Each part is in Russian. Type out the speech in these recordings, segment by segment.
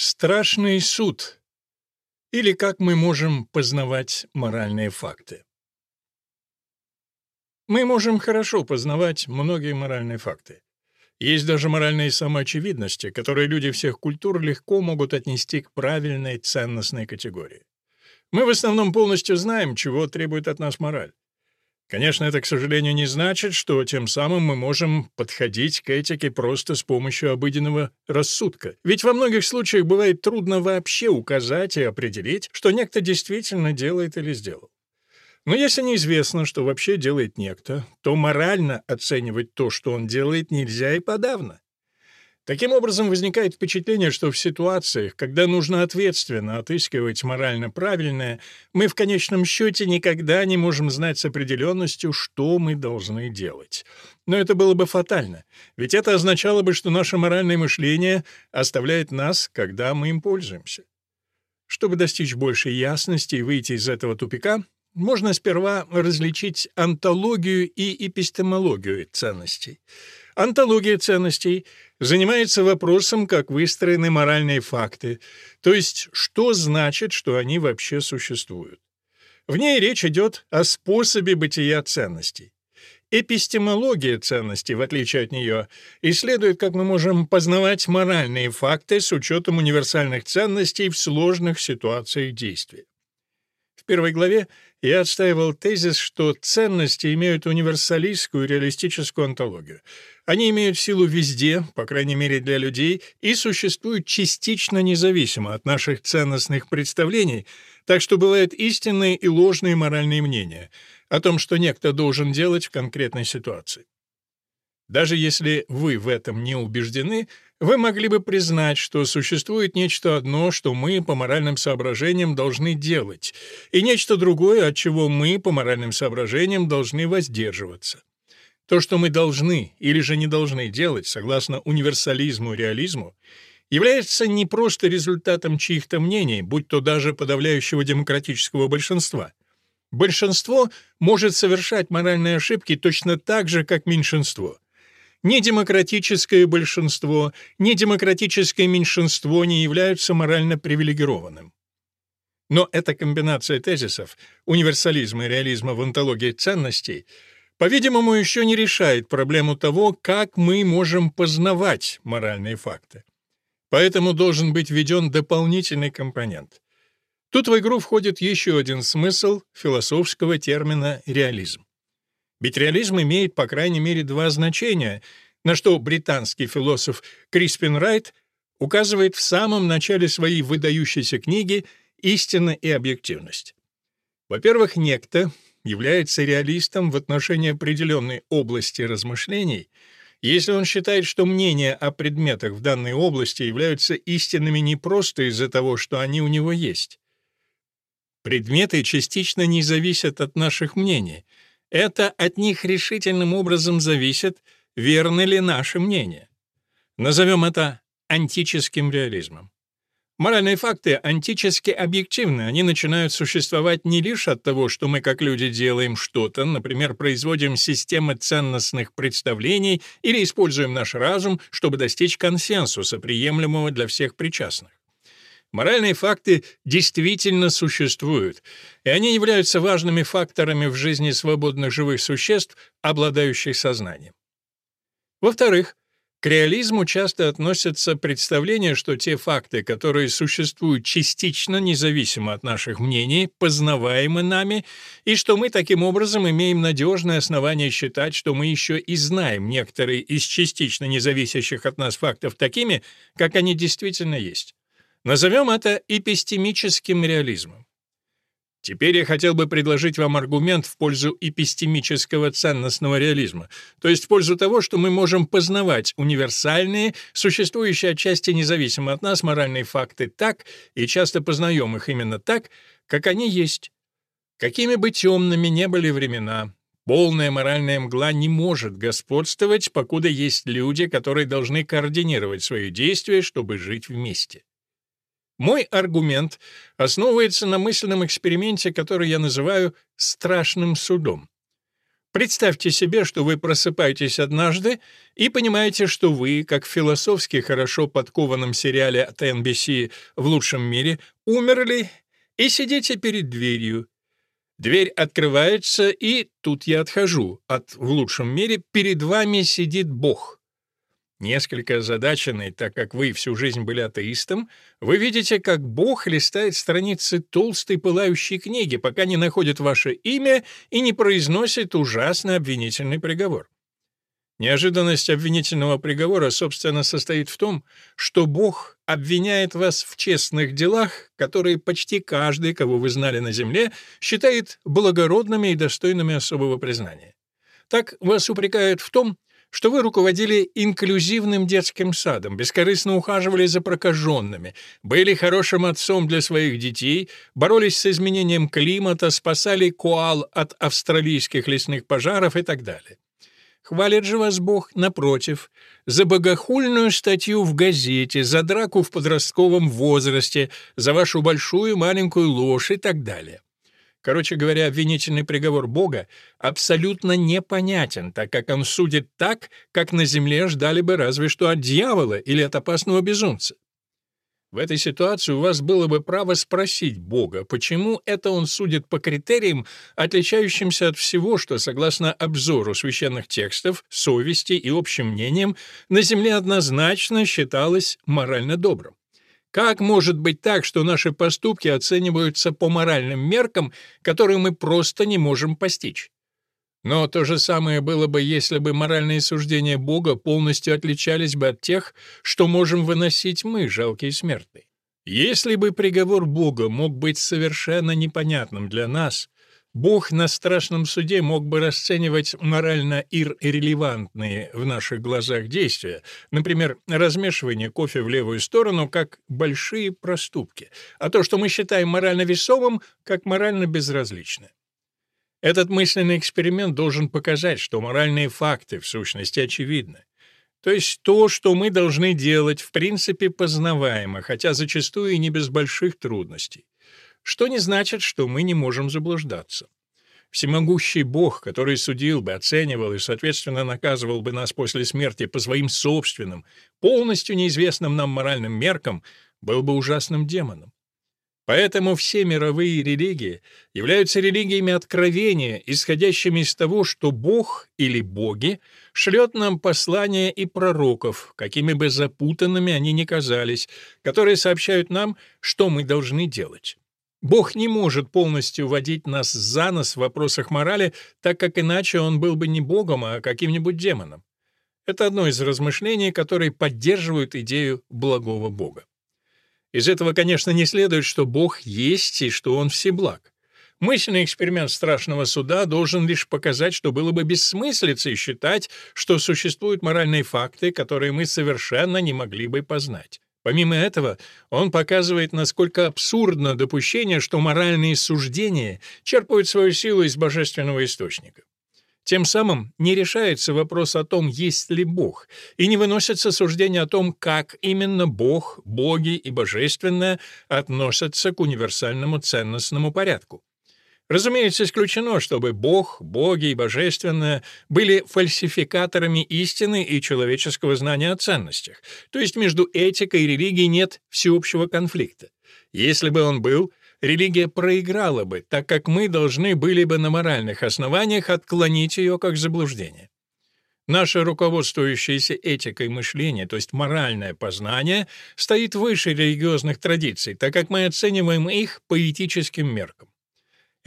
Страшный суд. Или как мы можем познавать моральные факты. Мы можем хорошо познавать многие моральные факты. Есть даже моральные самоочевидности, которые люди всех культур легко могут отнести к правильной ценностной категории. Мы в основном полностью знаем, чего требует от нас мораль. Конечно, это, к сожалению, не значит, что тем самым мы можем подходить к этике просто с помощью обыденного рассудка. Ведь во многих случаях бывает трудно вообще указать и определить, что некто действительно делает или сделал. Но если неизвестно, что вообще делает некто, то морально оценивать то, что он делает, нельзя и подавно. Таким образом, возникает впечатление, что в ситуациях, когда нужно ответственно отыскивать морально правильное, мы в конечном счете никогда не можем знать с определенностью, что мы должны делать. Но это было бы фатально, ведь это означало бы, что наше моральное мышление оставляет нас, когда мы им пользуемся. Чтобы достичь большей ясности и выйти из этого тупика, можно сперва различить антологию и эпистемологию ценностей. Антология ценностей занимается вопросом, как выстроены моральные факты, то есть что значит, что они вообще существуют. В ней речь идет о способе бытия ценностей. Эпистемология ценностей, в отличие от нее, исследует, как мы можем познавать моральные факты с учетом универсальных ценностей в сложных ситуациях действия. Первой главе я отстаивал тезис, что ценности имеют универсалистскую реалистическую антологию. Они имеют силу везде, по крайней мере для людей, и существуют частично независимо от наших ценностных представлений, так что бывают истинные и ложные моральные мнения о том, что некто должен делать в конкретной ситуации. Даже если вы в этом не убеждены, вы могли бы признать, что существует нечто одно, что мы по моральным соображениям должны делать, и нечто другое, от чего мы по моральным соображениям должны воздерживаться. То, что мы должны или же не должны делать, согласно универсализму и реализму, является не просто результатом чьих-то мнений, будь то даже подавляющего демократического большинства. Большинство может совершать моральные ошибки точно так же, как меньшинство — ни демократическое большинство, ни демократическое меньшинство не являются морально привилегированным. Но эта комбинация тезисов, универсализма и реализма в антологии ценностей, по-видимому, еще не решает проблему того, как мы можем познавать моральные факты. Поэтому должен быть введен дополнительный компонент. Тут в игру входит еще один смысл философского термина «реализм». Ведь реализм имеет, по крайней мере, два значения, на что британский философ Криспин Райт указывает в самом начале своей выдающейся книги «Истина и объективность». Во-первых, некто является реалистом в отношении определенной области размышлений, если он считает, что мнения о предметах в данной области являются истинными не просто из-за того, что они у него есть. Предметы частично не зависят от наших мнений — это от них решительным образом зависит, верно ли наше мнение. Назовем это антическим реализмом. Моральные факты антически объективны, они начинают существовать не лишь от того, что мы как люди делаем что-то, например, производим системы ценностных представлений или используем наш разум, чтобы достичь консенсуса, приемлемого для всех причастных. Моральные факты действительно существуют, и они являются важными факторами в жизни свободных живых существ, обладающих сознанием. Во-вторых, к реализму часто относятся представления, что те факты, которые существуют частично независимо от наших мнений, познаваемы нами, и что мы таким образом имеем надежное основание считать, что мы еще и знаем некоторые из частично независящих от нас фактов такими, как они действительно есть. Назовем это эпистемическим реализмом. Теперь я хотел бы предложить вам аргумент в пользу эпистемического ценностного реализма, то есть в пользу того, что мы можем познавать универсальные, существующие отчасти независимо от нас моральные факты так, и часто познаем их именно так, как они есть. Какими бы темными не были времена, полная моральная мгла не может господствовать, покуда есть люди, которые должны координировать свои действия, чтобы жить вместе. Мой аргумент основывается на мысленном эксперименте, который я называю «страшным судом». Представьте себе, что вы просыпаетесь однажды и понимаете, что вы, как в философски хорошо подкованном сериале от NBC «В лучшем мире», умерли и сидите перед дверью. Дверь открывается, и тут я отхожу от «В лучшем мире» перед вами сидит Бог. Несколько озадаченный, так как вы всю жизнь были атеистом, вы видите, как Бог листает страницы толстой пылающей книги, пока не находит ваше имя и не произносит ужасный обвинительный приговор. Неожиданность обвинительного приговора, собственно, состоит в том, что Бог обвиняет вас в честных делах, которые почти каждый, кого вы знали на земле, считает благородными и достойными особого признания. Так вас упрекают в том, что вы руководили инклюзивным детским садом, бескорыстно ухаживали за прокаженными, были хорошим отцом для своих детей, боролись с изменением климата, спасали коал от австралийских лесных пожаров и так далее. Хвалит же вас Бог, напротив, за богохульную статью в газете, за драку в подростковом возрасте, за вашу большую маленькую ложь и так далее. Короче говоря, обвинительный приговор Бога абсолютно непонятен, так как он судит так, как на земле ждали бы разве что от дьявола или от опасного безумца. В этой ситуации у вас было бы право спросить Бога, почему это он судит по критериям, отличающимся от всего, что, согласно обзору священных текстов, совести и общим мнениям, на земле однозначно считалось морально добрым. Как может быть так, что наши поступки оцениваются по моральным меркам, которые мы просто не можем постичь? Но то же самое было бы, если бы моральные суждения Бога полностью отличались бы от тех, что можем выносить мы, жалкие смертные. Если бы приговор Бога мог быть совершенно непонятным для нас, Бог на страшном суде мог бы расценивать морально иррелевантные в наших глазах действия, например, размешивание кофе в левую сторону, как большие проступки, а то, что мы считаем морально весомым, как морально безразличное. Этот мысленный эксперимент должен показать, что моральные факты в сущности очевидны. То есть то, что мы должны делать, в принципе познаваемо, хотя зачастую и не без больших трудностей что не значит, что мы не можем заблуждаться. Всемогущий Бог, который судил бы, оценивал и, соответственно, наказывал бы нас после смерти по своим собственным, полностью неизвестным нам моральным меркам, был бы ужасным демоном. Поэтому все мировые религии являются религиями откровения, исходящими из того, что Бог или боги шлет нам послания и пророков, какими бы запутанными они ни казались, которые сообщают нам, что мы должны делать. Бог не может полностью водить нас за нос в вопросах морали, так как иначе он был бы не Богом, а каким-нибудь демоном. Это одно из размышлений, которые поддерживают идею благого Бога. Из этого, конечно, не следует, что Бог есть и что Он всеблаг. Мысленный эксперимент страшного суда должен лишь показать, что было бы бессмыслицей считать, что существуют моральные факты, которые мы совершенно не могли бы познать. Помимо этого, он показывает, насколько абсурдно допущение, что моральные суждения черпают свою силу из божественного источника. Тем самым не решается вопрос о том, есть ли Бог, и не выносятся суждения о том, как именно Бог, боги и божественное относятся к универсальному ценностному порядку. Разумеется, исключено, чтобы Бог, боги и божественное были фальсификаторами истины и человеческого знания о ценностях, то есть между этикой и религией нет всеобщего конфликта. Если бы он был, религия проиграла бы, так как мы должны были бы на моральных основаниях отклонить ее как заблуждение. Наше руководствующееся этикой мышление, то есть моральное познание, стоит выше религиозных традиций, так как мы оцениваем их по этическим меркам.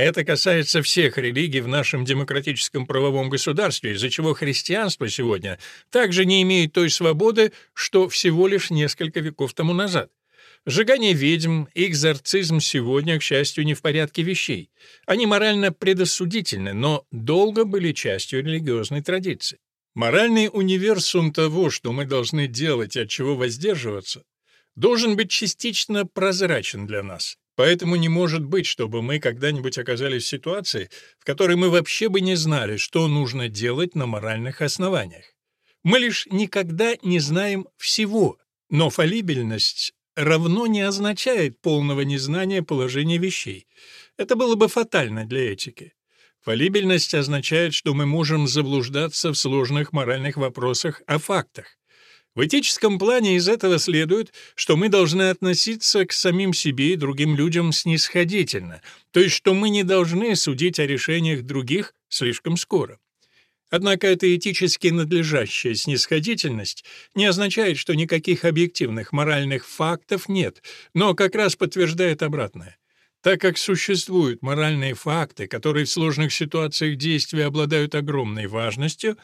Это касается всех религий в нашем демократическом правовом государстве, из-за чего христианство сегодня также не имеет той свободы, что всего лишь несколько веков тому назад. Сжигание ведьм и экзорцизм сегодня, к счастью, не в порядке вещей. Они морально предосудительны, но долго были частью религиозной традиции. Моральный универсум того, что мы должны делать и от чего воздерживаться, должен быть частично прозрачен для нас. Поэтому не может быть, чтобы мы когда-нибудь оказались в ситуации, в которой мы вообще бы не знали, что нужно делать на моральных основаниях. Мы лишь никогда не знаем всего, но фалибельность равно не означает полного незнания положения вещей. Это было бы фатально для этики. Фалибельность означает, что мы можем заблуждаться в сложных моральных вопросах о фактах. В этическом плане из этого следует, что мы должны относиться к самим себе и другим людям снисходительно, то есть что мы не должны судить о решениях других слишком скоро. Однако эта этически надлежащая снисходительность не означает, что никаких объективных моральных фактов нет, но как раз подтверждает обратное. Так как существуют моральные факты, которые в сложных ситуациях действия обладают огромной важностью,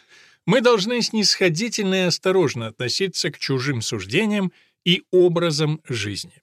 мы должны снисходительно и осторожно относиться к чужим суждениям и образам жизни.